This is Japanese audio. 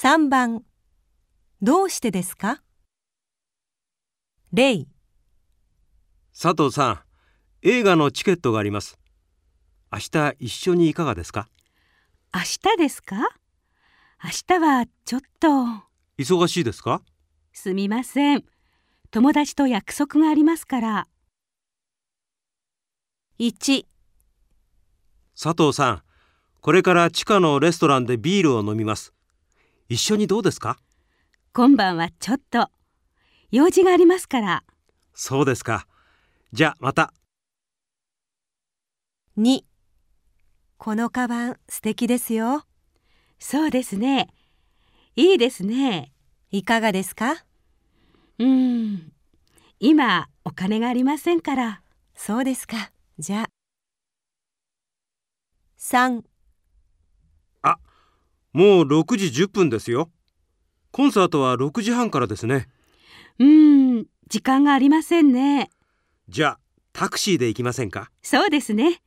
3番。どうしてですか？例。佐藤さん、映画のチケットがあります。明日一緒にいかがですか？明日ですか？明日はちょっと。忙しいですか？すみません。友達と約束がありますから。1佐藤さん、これから地下のレストランでビールを飲みます。一緒にどうですか？今晩はちょっと。用事がありますから。そうですか。じゃあまた。2このカバン素敵ですよ。そうですね。いいですね。いかがですか？うーん。今お金がありませんから。そうですか。じゃあ。3もう6時10分ですよ。コンサートは6時半からですね。うーん時間がありませんねじゃあタクシーで行きませんか？そうですね